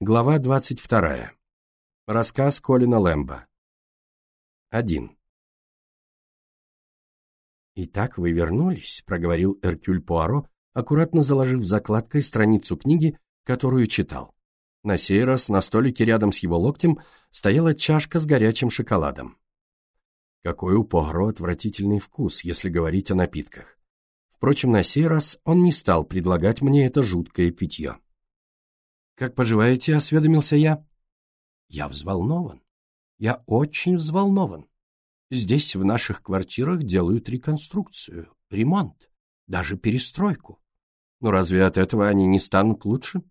Глава 22. Рассказ Колина Лэмбо. 1. «Итак вы вернулись», — проговорил Эркюль Пуаро, аккуратно заложив закладкой страницу книги, которую читал. На сей раз на столике рядом с его локтем стояла чашка с горячим шоколадом. Какой у Пуаро отвратительный вкус, если говорить о напитках. Впрочем, на сей раз он не стал предлагать мне это жуткое питье. «Как поживаете?» — осведомился я. «Я взволнован. Я очень взволнован. Здесь, в наших квартирах, делают реконструкцию, ремонт, даже перестройку. Но разве от этого они не станут лучше?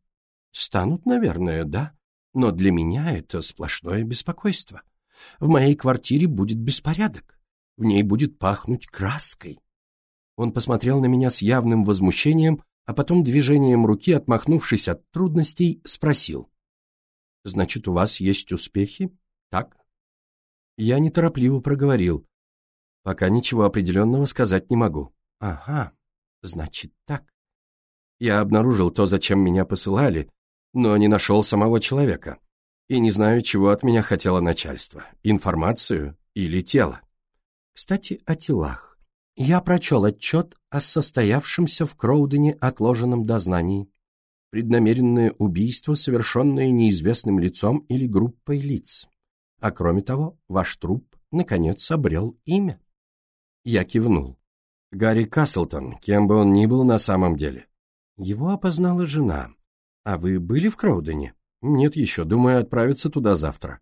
Станут, наверное, да. Но для меня это сплошное беспокойство. В моей квартире будет беспорядок. В ней будет пахнуть краской». Он посмотрел на меня с явным возмущением, а потом движением руки, отмахнувшись от трудностей, спросил. «Значит, у вас есть успехи? Так?» Я неторопливо проговорил. «Пока ничего определенного сказать не могу». «Ага, значит так». Я обнаружил то, зачем меня посылали, но не нашел самого человека. И не знаю, чего от меня хотело начальство – информацию или тело. Кстати, о телах. Я прочел отчет о состоявшемся в Кроудене отложенном дознании. Преднамеренное убийство, совершенное неизвестным лицом или группой лиц. А кроме того, ваш труп, наконец, обрел имя. Я кивнул. Гарри Каслтон, кем бы он ни был на самом деле. Его опознала жена. А вы были в Кроудене? Нет еще, думаю отправиться туда завтра.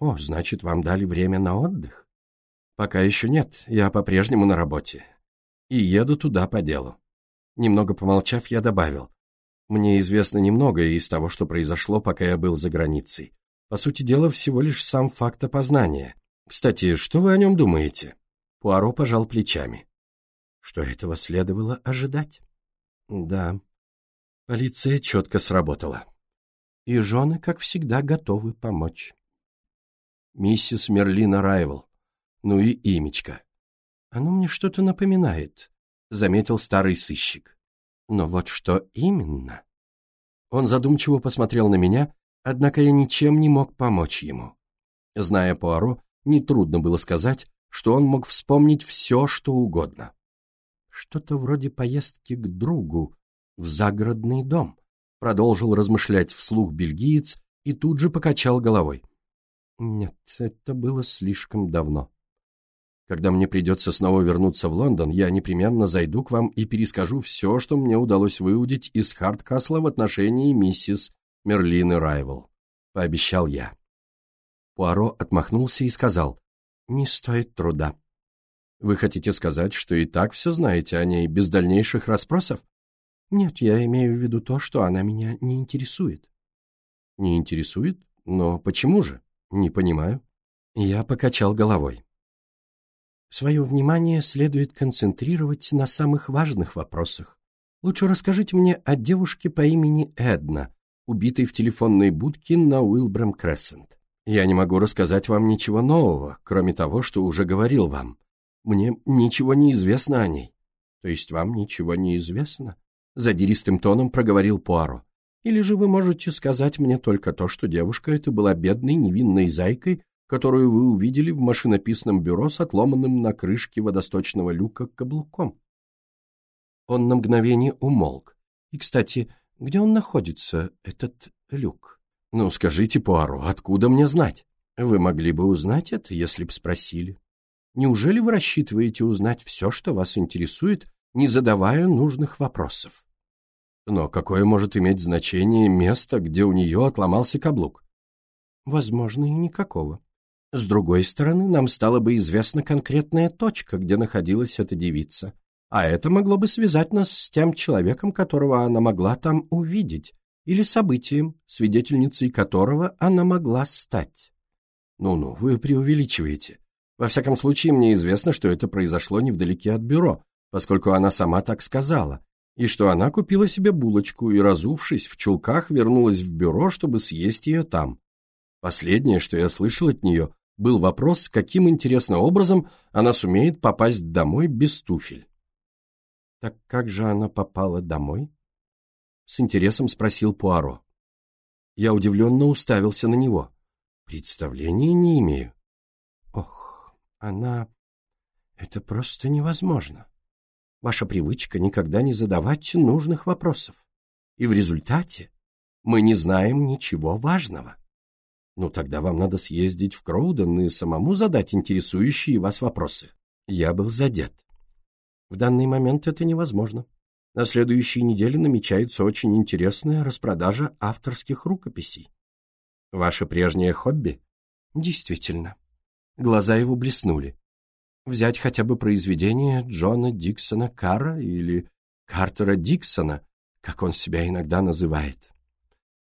О, значит, вам дали время на отдых? Пока еще нет, я по-прежнему на работе. И еду туда по делу. Немного помолчав, я добавил. Мне известно немногое из того, что произошло, пока я был за границей. По сути дела, всего лишь сам факт опознания. Кстати, что вы о нем думаете? Пуаро пожал плечами. Что этого следовало ожидать? Да, полиция четко сработала. И жены, как всегда, готовы помочь. Миссис Мерлина Райвел, ну и имечко. Оно мне что-то напоминает, заметил старый сыщик. Но вот что именно? Он задумчиво посмотрел на меня, однако я ничем не мог помочь ему. Зная Пуаро, нетрудно было сказать, что он мог вспомнить все, что угодно. Что-то вроде поездки к другу в загородный дом, продолжил размышлять вслух бельгиец и тут же покачал головой. Нет, это было слишком давно. Когда мне придется снова вернуться в Лондон, я непременно зайду к вам и перескажу все, что мне удалось выудить из Харткасла в отношении миссис Мерлины Райвел», — пообещал я. Пуаро отмахнулся и сказал, «Не стоит труда». «Вы хотите сказать, что и так все знаете о ней без дальнейших расспросов?» «Нет, я имею в виду то, что она меня не интересует». «Не интересует? Но почему же? Не понимаю». Я покачал головой. Свое внимание следует концентрировать на самых важных вопросах. Лучше расскажите мне о девушке по имени Эдна, убитой в телефонной будке на Уилбрам Крессент. Я не могу рассказать вам ничего нового, кроме того, что уже говорил вам. Мне ничего не известно о ней. То есть вам ничего не известно? Задиристым тоном проговорил Пуаро. Или же вы можете сказать мне только то, что девушка эта была бедной невинной зайкой, которую вы увидели в машинописном бюро с отломанным на крышке водосточного люка каблуком. Он на мгновение умолк. И, кстати, где он находится, этот люк? Ну, скажите, Пуаро, откуда мне знать? Вы могли бы узнать это, если б спросили. Неужели вы рассчитываете узнать все, что вас интересует, не задавая нужных вопросов? Но какое может иметь значение место, где у нее отломался каблук? Возможно, и никакого. С другой стороны, нам стала бы известна конкретная точка, где находилась эта девица, а это могло бы связать нас с тем человеком, которого она могла там увидеть, или событием, свидетельницей которого она могла стать. Ну-ну, вы преувеличиваете. Во всяком случае, мне известно, что это произошло невдалеке от бюро, поскольку она сама так сказала, и что она купила себе булочку и, разувшись в чулках, вернулась в бюро, чтобы съесть ее там. Последнее, что я слышал от нее, был вопрос, каким интересным образом она сумеет попасть домой без туфель. «Так как же она попала домой?» С интересом спросил Пуаро. Я удивленно уставился на него. Представления не имею. Ох, она... Это просто невозможно. Ваша привычка никогда не задавать нужных вопросов. И в результате мы не знаем ничего важного. Ну, тогда вам надо съездить в Кроуден и самому задать интересующие вас вопросы. Я был задет. В данный момент это невозможно. На следующей неделе намечается очень интересная распродажа авторских рукописей. Ваше прежнее хобби? Действительно. Глаза его блеснули. Взять хотя бы произведение Джона Диксона Карра или Картера Диксона, как он себя иногда называет.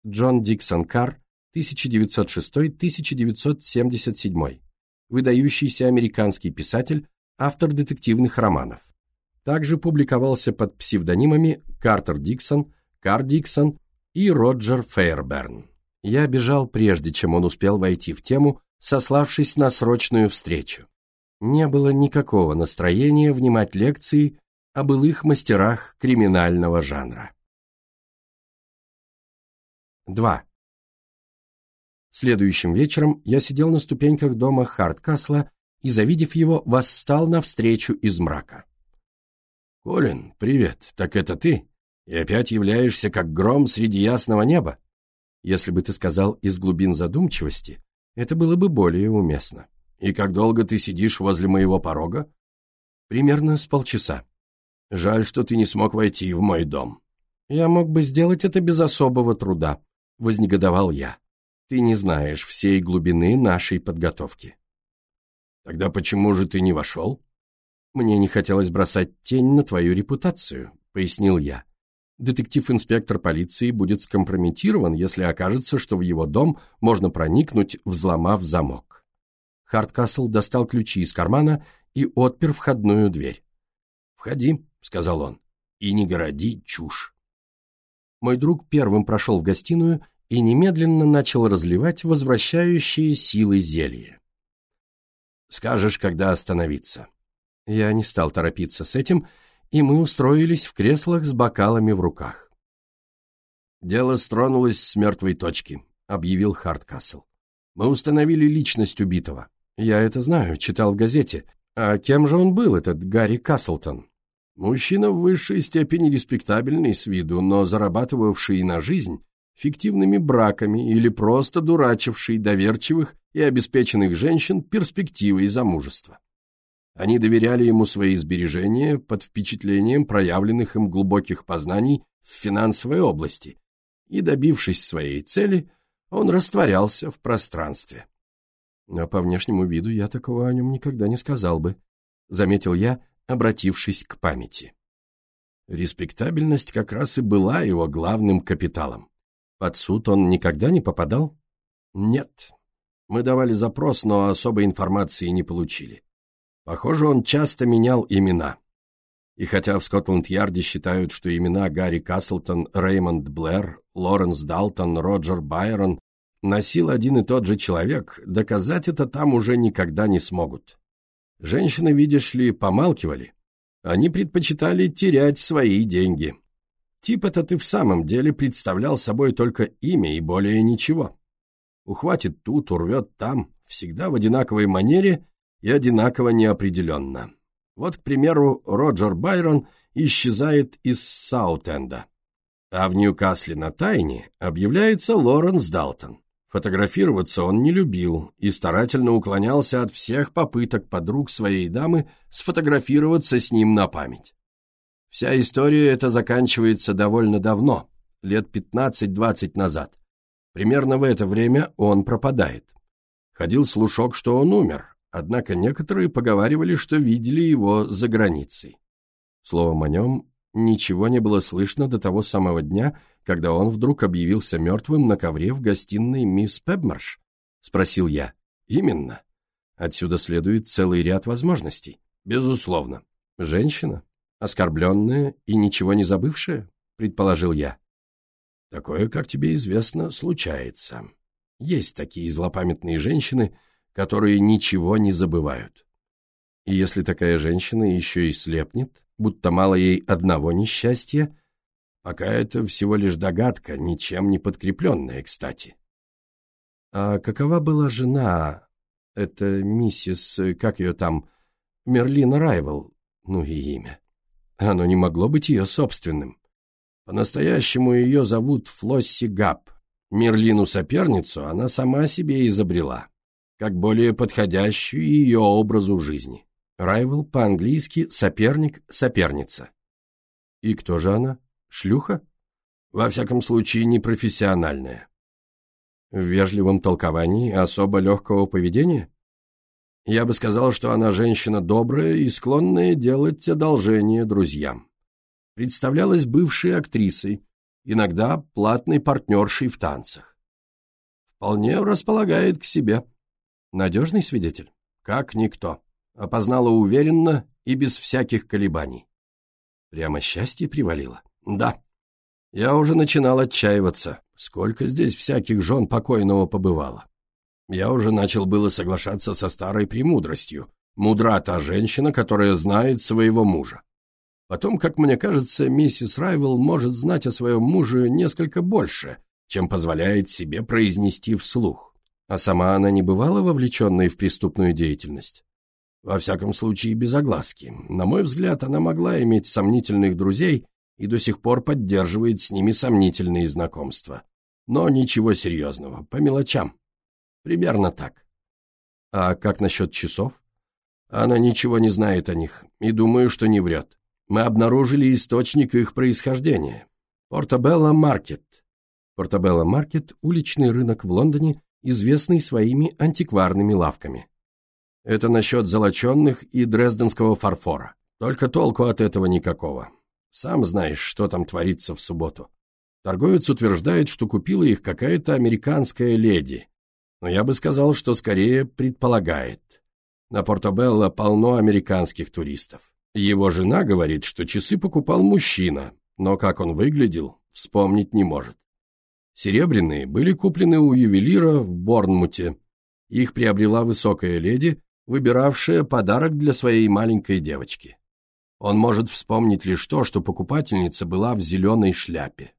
Джон Диксон Карр 1906-1977. Выдающийся американский писатель, автор детективных романов. Также публиковался под псевдонимами Картер Диксон, Кар Диксон и Роджер Фейерберн. Я бежал прежде, чем он успел войти в тему, сославшись на срочную встречу. Не было никакого настроения внимать лекции о былых мастерах криминального жанра. 2. Следующим вечером я сидел на ступеньках дома Харткасла и, завидев его, восстал навстречу из мрака. «Колин, привет, так это ты? И опять являешься как гром среди ясного неба?» Если бы ты сказал из глубин задумчивости, это было бы более уместно. «И как долго ты сидишь возле моего порога?» «Примерно с полчаса. Жаль, что ты не смог войти в мой дом». «Я мог бы сделать это без особого труда», — вознегодовал я. Ты не знаешь всей глубины нашей подготовки. Тогда почему же ты не вошел? Мне не хотелось бросать тень на твою репутацию, пояснил я. Детектив-инспектор полиции будет скомпрометирован, если окажется, что в его дом можно проникнуть, взломав замок. Хардкасл достал ключи из кармана и отпер входную дверь. «Входи», — сказал он, — «и не городи чушь». Мой друг первым прошел в гостиную и немедленно начал разливать возвращающие силы зелье. «Скажешь, когда остановиться?» Я не стал торопиться с этим, и мы устроились в креслах с бокалами в руках. «Дело стронулось с мертвой точки», — объявил Хардкасл. «Мы установили личность убитого. Я это знаю, читал в газете. А кем же он был, этот Гарри Каслтон?» Мужчина в высшей степени респектабельный с виду, но зарабатывавший на жизнь фиктивными браками или просто дурачивший доверчивых и обеспеченных женщин перспективой замужества. Они доверяли ему свои сбережения под впечатлением проявленных им глубоких познаний в финансовой области, и, добившись своей цели, он растворялся в пространстве. А по внешнему виду я такого о нем никогда не сказал бы, заметил я, обратившись к памяти. Респектабельность как раз и была его главным капиталом. Под суд он никогда не попадал? Нет. Мы давали запрос, но особой информации не получили. Похоже, он часто менял имена. И хотя в Скотланд-Ярде считают, что имена Гарри Каслтон, Реймонд Блэр, Лоренс Далтон, Роджер Байрон носил один и тот же человек, доказать это там уже никогда не смогут. Женщины, видишь ли, помалкивали. Они предпочитали терять свои деньги. Тип этот и в самом деле представлял собой только имя и более ничего. Ухватит тут, урвет там, всегда в одинаковой манере и одинаково неопределенно. Вот, к примеру, Роджер Байрон исчезает из Саутенда. А в Ньюкасле на Тайне объявляется Лоренс Далтон. Фотографироваться он не любил и старательно уклонялся от всех попыток подруг своей дамы сфотографироваться с ним на память. Вся история эта заканчивается довольно давно, лет 15-20 назад. Примерно в это время он пропадает. Ходил слушок, что он умер, однако некоторые поговаривали, что видели его за границей. Словом о нем ничего не было слышно до того самого дня, когда он вдруг объявился мертвым на ковре в гостиной мисс Пебмарш? Спросил я. Именно. Отсюда следует целый ряд возможностей. Безусловно. Женщина? Оскорбленная и ничего не забывшая, предположил я. Такое, как тебе известно, случается. Есть такие злопамятные женщины, которые ничего не забывают. И если такая женщина еще и слепнет, будто мало ей одного несчастья, Пока это всего лишь догадка, ничем не подкрепленная, кстати. А какова была жена, это миссис, как ее там, Мерлин Райвел, ну и имя? Оно не могло быть ее собственным. По-настоящему ее зовут Флосси Габ. Мерлину-соперницу она сама себе изобрела, как более подходящую ее образу жизни. Райвел по-английски «соперник», «соперница». И кто же она? Шлюха? Во всяком случае, непрофессиональная. В вежливом толковании особо легкого поведения? Я бы сказал, что она женщина добрая и склонная делать одолжение друзьям. Представлялась бывшей актрисой, иногда платной партнершей в танцах. Вполне располагает к себе. Надежный свидетель? Как никто. Опознала уверенно и без всяких колебаний. Прямо счастье привалило? Да. Я уже начинал отчаиваться. Сколько здесь всяких жен покойного побывало. Я уже начал было соглашаться со старой премудростью. Мудра та женщина, которая знает своего мужа. Потом, как мне кажется, миссис Райвел может знать о своем муже несколько больше, чем позволяет себе произнести вслух. А сама она не бывала вовлеченной в преступную деятельность? Во всяком случае, без огласки. На мой взгляд, она могла иметь сомнительных друзей и до сих пор поддерживает с ними сомнительные знакомства. Но ничего серьезного, по мелочам. Примерно так. А как насчет часов? Она ничего не знает о них, и думаю, что не врет. Мы обнаружили источник их происхождения. Портобелло Маркет. Портобелло Маркет – уличный рынок в Лондоне, известный своими антикварными лавками. Это насчет золоченных и дрезденского фарфора. Только толку от этого никакого. Сам знаешь, что там творится в субботу. Торговец утверждает, что купила их какая-то американская леди, но я бы сказал, что скорее предполагает. На Портобелло полно американских туристов. Его жена говорит, что часы покупал мужчина, но как он выглядел, вспомнить не может. Серебряные были куплены у ювелира в Борнмуте. Их приобрела высокая леди, выбиравшая подарок для своей маленькой девочки. Он может вспомнить лишь то, что покупательница была в зеленой шляпе.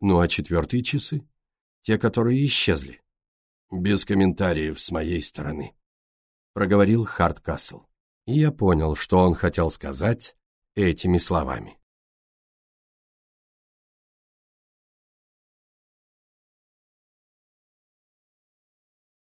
Ну а четвертые часы? Те, которые исчезли? Без комментариев с моей стороны. Проговорил Харткасл. И я понял, что он хотел сказать этими словами.